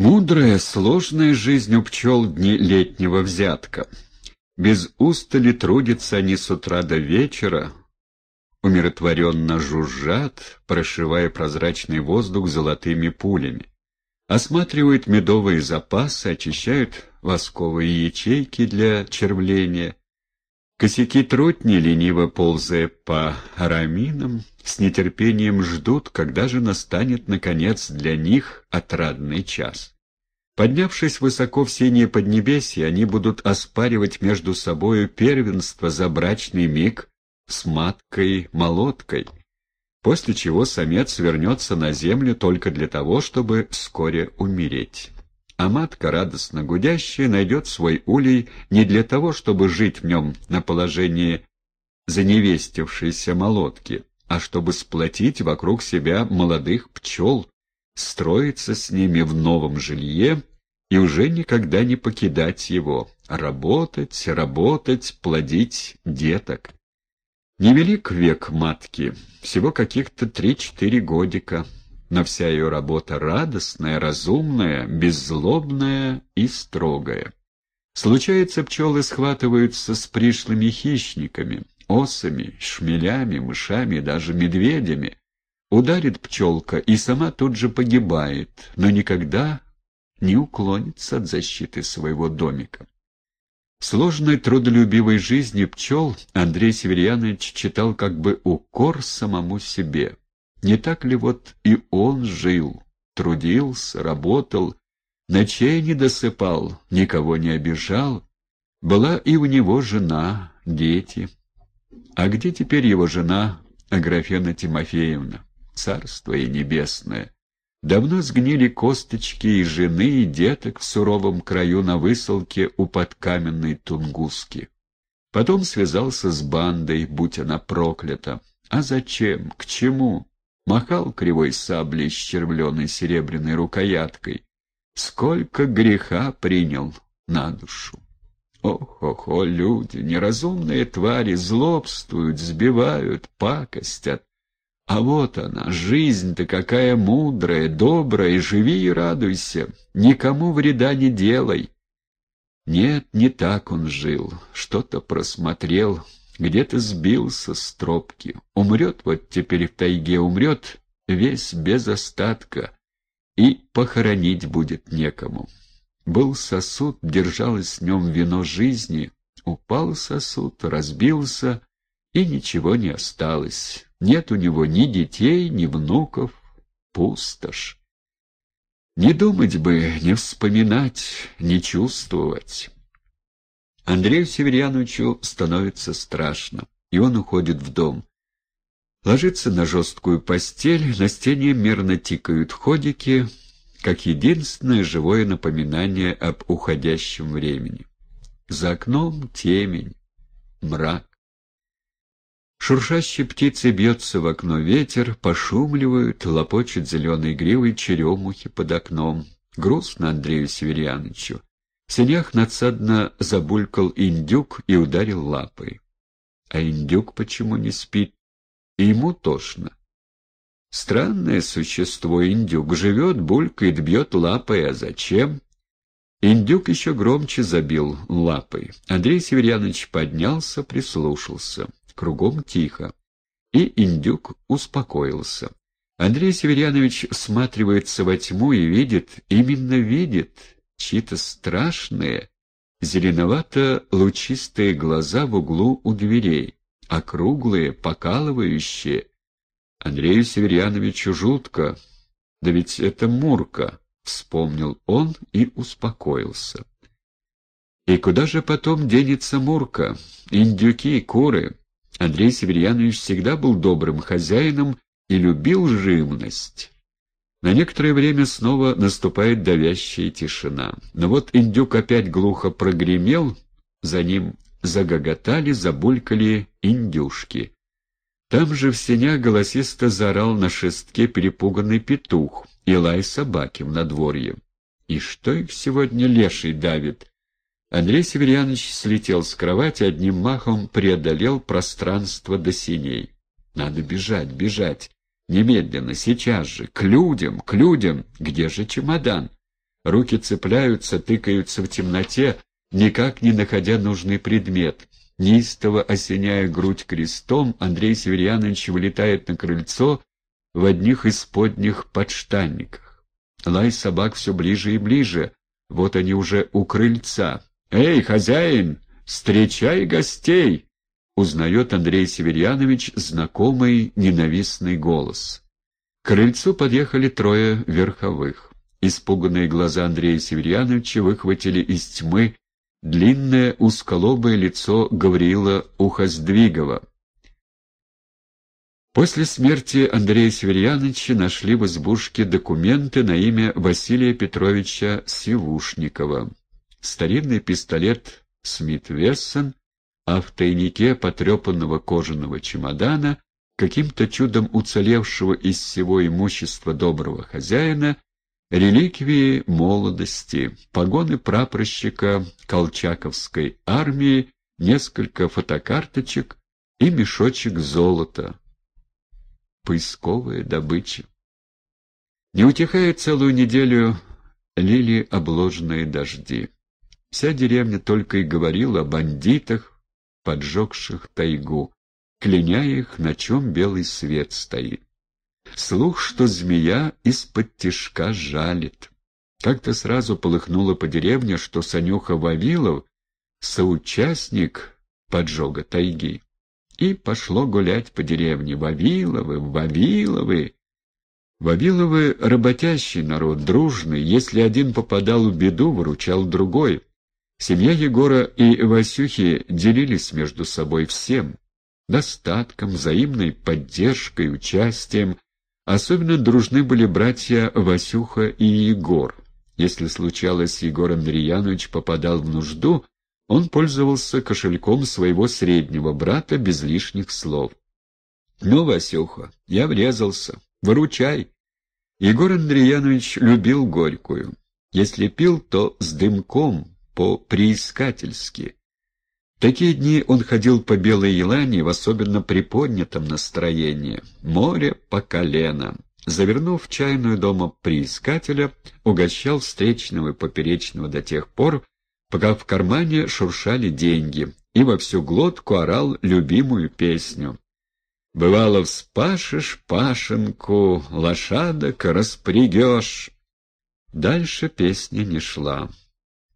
Мудрая, сложная жизнь у пчел дни летнего взятка. Без устали трудятся они с утра до вечера, умиротворенно жужжат, прошивая прозрачный воздух золотыми пулями. Осматривают медовые запасы, очищают восковые ячейки для червления. Косяки трутни, лениво ползая по араминам, с нетерпением ждут, когда же настанет, наконец, для них отрадный час. Поднявшись высоко в синее поднебесье, они будут оспаривать между собою первенство за брачный миг с маткой-молоткой, после чего самец вернется на землю только для того, чтобы вскоре умереть. А матка, радостно гудящая, найдет свой улей не для того, чтобы жить в нем на положении заневестившейся молотки, а чтобы сплотить вокруг себя молодых пчел, строиться с ними в новом жилье и уже никогда не покидать его, работать, работать, плодить деток. Невелик век матки, всего каких-то три-четыре годика, но вся ее работа радостная, разумная, беззлобная и строгая. Случается, пчелы схватываются с пришлыми хищниками, осами, шмелями, мышами даже медведями. Ударит пчелка и сама тут же погибает, но никогда не уклонится от защиты своего домика. Сложной трудолюбивой жизни пчел Андрей Северьянович читал как бы укор самому себе. Не так ли вот и он жил, трудился, работал, ночей не досыпал, никого не обижал, была и у него жена, дети. А где теперь его жена, Аграфена Тимофеевна? Царство и небесное. Давно сгнили косточки и жены, и деток в суровом краю на высылке у подкаменной Тунгуски. Потом связался с бандой, будь она проклята. А зачем? К чему? Махал кривой саблей с червленой серебряной рукояткой. Сколько греха принял на душу! Ох-охо, люди, неразумные твари, злобствуют, сбивают, пакостят. А вот она, жизнь-то какая мудрая, добрая, живи и радуйся, никому вреда не делай. Нет, не так он жил, что-то просмотрел, где-то сбился с тропки. Умрет вот теперь в тайге, умрет весь без остатка, и похоронить будет некому. Был сосуд, держалось в нем вино жизни, упал сосуд, разбился, и ничего не осталось. Нет у него ни детей, ни внуков, пустошь. Не думать бы, не вспоминать, не чувствовать. Андрею Северяновичу становится страшно, и он уходит в дом. Ложится на жесткую постель, на стене мирно тикают ходики, как единственное живое напоминание об уходящем времени. За окном темень, мрак. Шуршащей птицы бьется в окно ветер, пошумливают, лопочет зеленой гривой черемухи под окном. Грустно Андрею Северьяновичу. В сенях надсадно забулькал индюк и ударил лапой. А индюк почему не спит? И ему тошно. Странное существо индюк живет, булькает, бьет лапой, а зачем? Индюк еще громче забил лапой. Андрей Северянович поднялся, прислушался. Кругом тихо. И индюк успокоился. Андрей Северянович всматривается во тьму и видит, именно видит, чьи-то страшные, зеленовато-лучистые глаза в углу у дверей, округлые, покалывающие, Андрею Северяновичу жутко. Да ведь это Мурка, — вспомнил он и успокоился. И куда же потом денется Мурка? Индюки, куры. Андрей Северянович всегда был добрым хозяином и любил живность. На некоторое время снова наступает давящая тишина. Но вот индюк опять глухо прогремел, за ним загоготали, забулькали индюшки. Там же в сенях голосисто заорал на шестке перепуганный петух и лай собаки в надворье. И что их сегодня леший давит? Андрей Северянович слетел с кровати, одним махом преодолел пространство до синей. Надо бежать, бежать. Немедленно, сейчас же, к людям, к людям. Где же чемодан? Руки цепляются, тыкаются в темноте, никак не находя нужный предмет. Неистово осеняя грудь крестом, Андрей Северьянович вылетает на крыльцо в одних из подних подштанниках. Лай собак все ближе и ближе. Вот они уже у крыльца. «Эй, хозяин, встречай гостей!» Узнает Андрей Северьянович знакомый ненавистный голос. К крыльцу подъехали трое верховых. Испуганные глаза Андрея Северьяновича выхватили из тьмы длинное узколобое лицо Гавриила Ухоздвигова. После смерти Андрея Северьяновича нашли в избушке документы на имя Василия Петровича Сивушникова. Старинный пистолет Смит Вессон, а в тайнике потрепанного кожаного чемодана, каким-то чудом уцелевшего из всего имущества доброго хозяина, реликвии молодости, погоны прапорщика Колчаковской армии, несколько фотокарточек и мешочек золота. Поисковая добыча. Не утихая целую неделю лили обложенные дожди. Вся деревня только и говорила о бандитах, поджегших тайгу, кляня их, на чем белый свет стоит. Слух, что змея из-под тишка жалит. Как-то сразу полыхнуло по деревне, что Санюха Вавилов — соучастник поджога тайги. И пошло гулять по деревне. Вавиловы, Вавиловы! Вавиловы — работящий народ, дружный. Если один попадал в беду, выручал другой. Семья Егора и Васюхи делились между собой всем — достатком, взаимной поддержкой, участием — Особенно дружны были братья Васюха и Егор. Если случалось, Егор Андреянович попадал в нужду, он пользовался кошельком своего среднего брата без лишних слов. «Ну, Васюха, я врезался. Выручай!» Егор Андреянович любил горькую. Если пил, то с дымком, по-приискательски. Такие дни он ходил по Белой Елане в особенно приподнятом настроении. Море по колено. Завернув чайную дома приискателя, угощал встречного и поперечного до тех пор, пока в кармане шуршали деньги, и во всю глотку орал любимую песню. «Бывало, вспашешь пашенку, лошадок распрягешь». Дальше песня не шла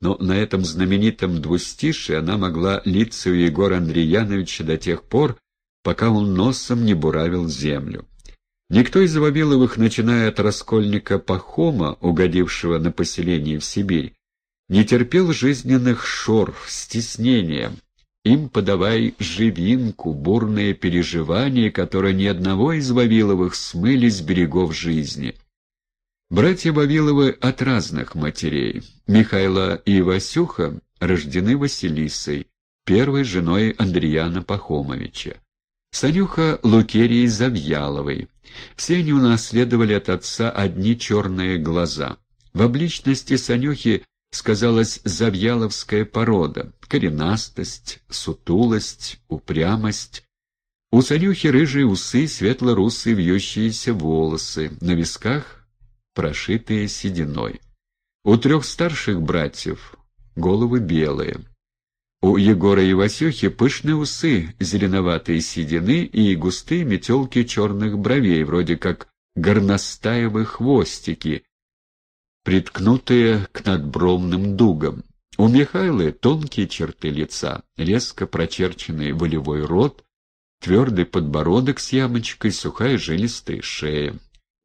но на этом знаменитом двустише она могла литься у Егора Андреяновича до тех пор, пока он носом не буравил землю. Никто из Вавиловых, начиная от раскольника Пахома, угодившего на поселение в Сибирь, не терпел жизненных шор, стеснения. Им подавай живинку, бурные переживания, которые ни одного из Вавиловых смыли с берегов жизни. Братья Вавиловы от разных матерей. Михайло и Васюха рождены Василисой, первой женой Андреяна Пахомовича. Санюха Лукерии Завьяловой. Все они унаследовали от отца одни черные глаза. В обличности Санюхи сказалась завьяловская порода, коренастость, сутулость, упрямость. У Санюхи рыжие усы, светло-русые вьющиеся волосы, на висках прошитые сединой. У трех старших братьев головы белые. У Егора и Васюхи пышные усы, зеленоватые седины и густые метелки черных бровей, вроде как горностаевые хвостики, приткнутые к надбровным дугам. У Михайлы тонкие черты лица, резко прочерченный волевой рот, твердый подбородок с ямочкой, сухая жилистая шея.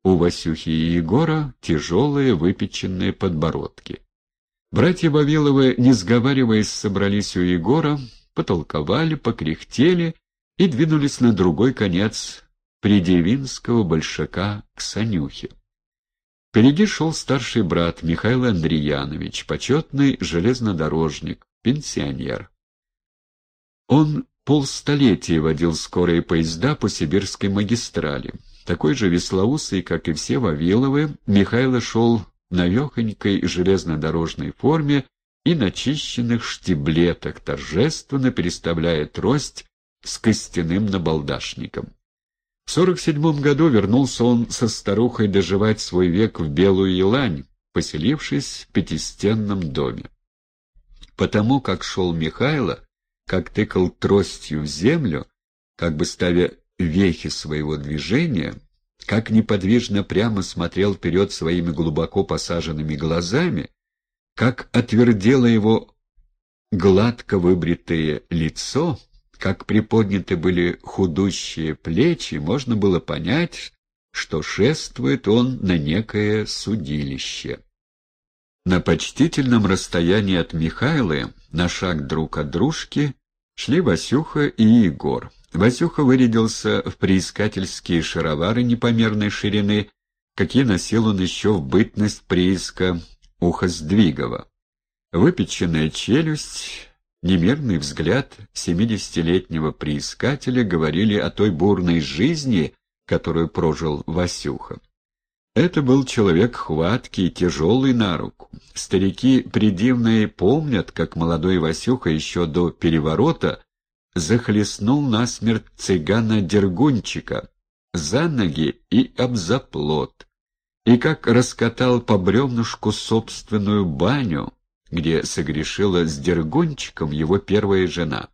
У Васюхи и Егора тяжелые выпеченные подбородки. Братья Вавиловы, не сговариваясь, собрались у Егора, потолковали, покряхтели и двинулись на другой конец придевинского большака к Санюхе. Впереди шел старший брат Михаил Андреянович, почетный железнодорожник, пенсионер. Он полстолетия водил скорые поезда по сибирской магистрали. Такой же веслоусый, как и все Вавиловы, Михайло шел в навехонькой железнодорожной форме и начищенных штиблетах, торжественно переставляя трость с костяным набалдашником. В сорок седьмом году вернулся он со старухой доживать свой век в Белую Елань, поселившись в пятистенном доме. Потому как шел Михайло, как тыкал тростью в землю, как бы ставя вехи своего движения, как неподвижно прямо смотрел вперед своими глубоко посаженными глазами, как отвердело его гладко выбритое лицо, как приподняты были худущие плечи, можно было понять, что шествует он на некое судилище. На почтительном расстоянии от Михайлы, на шаг друг от дружки, шли Васюха и Егор. Васюха вырядился в приискательские шаровары непомерной ширины, какие носил он еще в бытность прииска Ухоздвигова. Выпеченная челюсть, немерный взгляд семидесятилетнего приискателя говорили о той бурной жизни, которую прожил Васюха. Это был человек хваткий, тяжелый на руку. Старики придивные помнят, как молодой Васюха еще до переворота захлестнул насмерть цыгана Дергунчика за ноги и об заплот, и как раскатал по бревнушку собственную баню, где согрешила с Дергунчиком его первая жена.